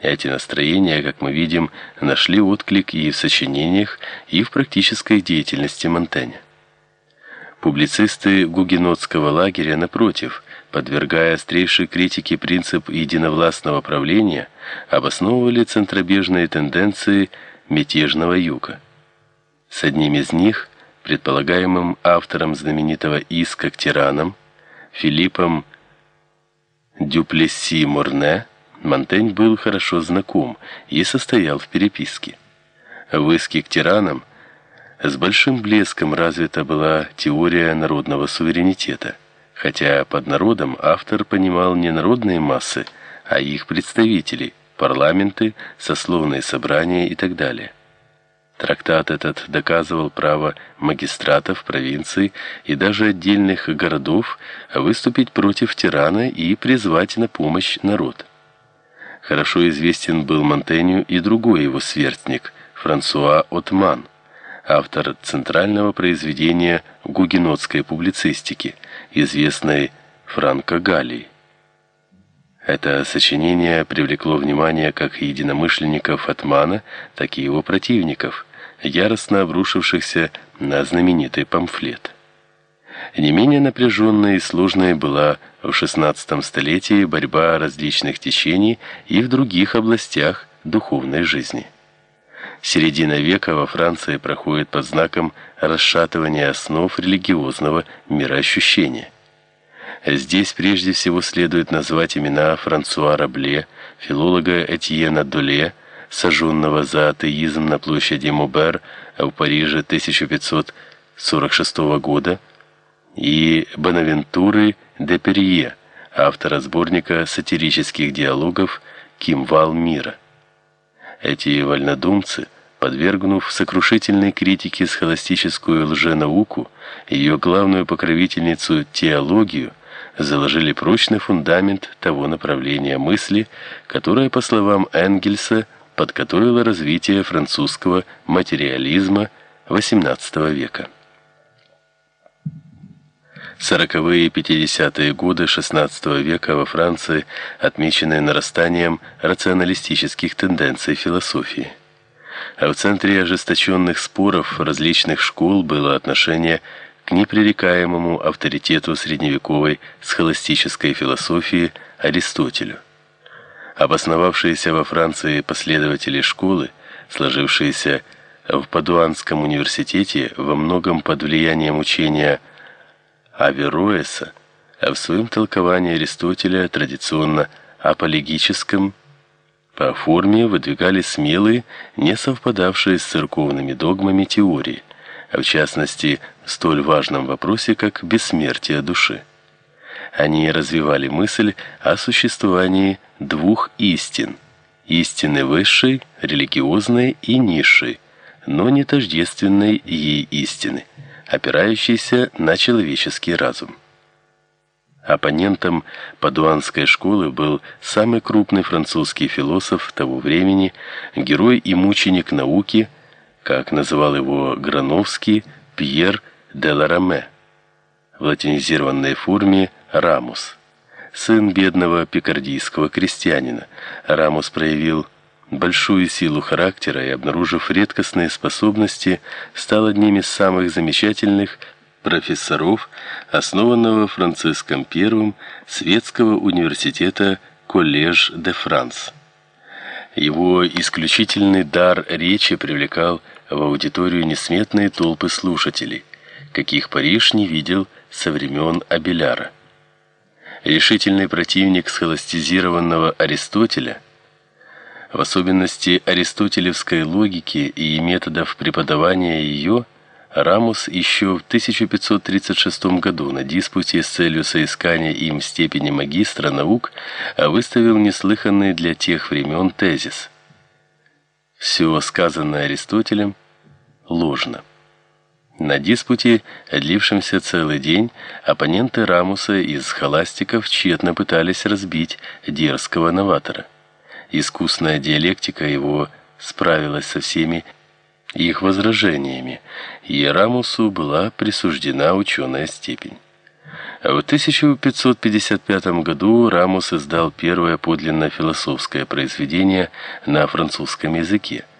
Эти настроения, как мы видим, нашли отклик и в сочинениях, и в практической деятельности Монтэня. Публицисты гугенотского лагеря, напротив, подвергая острейшей критике принцип единовластного правления, обосновывали центробежные тенденции мятежного юга. С одним из них, предполагаемым автором знаменитого иска к тиранам, Филиппом Дюплесси-Морне, Монтень был хорошо знаком и состоял в переписке. В иске к тиранам с большим блеском развита была теория народного суверенитета, хотя под народом автор понимал не народные массы, а их представители, парламенты, сословные собрания и так далее. Трактат этот доказывал право магистратов провинций и даже отдельных городов выступить против тирана и призвать на помощь народ. Хорошо известен был Монтенью и другой его сверстник Франсуа Отман – автор центрального произведения гугенотской публицистики, известной Франко Галлии. Это сочинение привлекло внимание как единомышленников Атмана, так и его противников, яростно обрушившихся на знаменитый памфлет. Не менее напряженной и сложной была в XVI столетии борьба различных течений и в других областях духовной жизни. Середина века во Франции проходит под знаком расшатывания основ религиозного мироощущения. Здесь прежде всего следует назвать имена Франсуа Рабле, филолога Этьена Доле, сожженного за атеизм на площади Мобер в Париже 1546 года, и Бонавентуры де Перье, автора сборника сатирических диалогов «Кимвал мира». Эти вольнодумцы, подвергнув сокрушительной критике схоластическую лженауку, ее главную покровительницу теологию, заложили прочный фундамент того направления мысли, которое, по словам Энгельса, подготовило развитие французского материализма XVIII века. Сороковые и пятидесятые годы XVI века во Франции отмечены нарастанием рационалистических тенденций философии. А в центре ожесточенных споров различных школ было отношение к непререкаемому авторитету средневековой схоластической философии Аристотелю. Обосновавшиеся во Франции последователи школы, сложившиеся в Падуанском университете во многом под влиянием учения Авероэса, а в своем толковании Аристотеля традиционно апологическом по форме выдвигали смелые, не совпадавшие с церковными догмами теории, а в частности, в столь важном вопросе, как бессмертие души. Они развивали мысль о существовании двух истин: истины высшей, религиозной и низшей, но не тождественной ей истины опирающийся на человеческий разум. Оппонентом падуанской школы был самый крупный французский философ того времени, герой и мученик науки, как называл его Грановский, Пьер де Лараме, в латинизированной форме Рамус. Сын бедного пикардийского крестьянина, Рамус проявил большую силу характера и, обнаружив редкостные способности, стал одним из самых замечательных профессоров основанного Франциском I светского университета Коллеж де Франс. Его исключительный дар речи привлекал в аудиторию несметные толпы слушателей, каких Париж не видел со времен Абеляра. Решительный противник схоластизированного Аристотеля – в особенности аристотелевской логики и методов преподавания ее, Рамус еще в 1536 году на диспуте с целью соискания им степени магистра наук выставил неслыханный для тех времен тезис. Все сказанное Аристотелем ложно. На диспуте, длившемся целый день, оппоненты Рамуса из схоластиков тщетно пытались разбить дерзкого новатора искусная диалектика его справилась со всеми их возражениями, и Рамусу была присуждена ученая степень. В 1555 году Рамус издал первое подлинно философское произведение на французском языке.